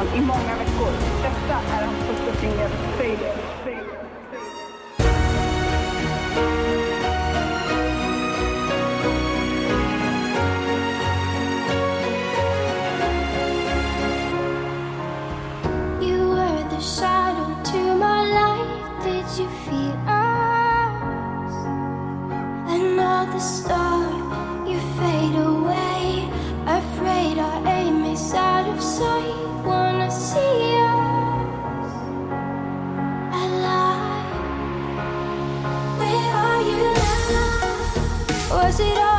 You i många veckor. Detta är hans första singel, Failure. Shadow to my light, did you feel us? Another star. Was it all?